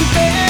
should bear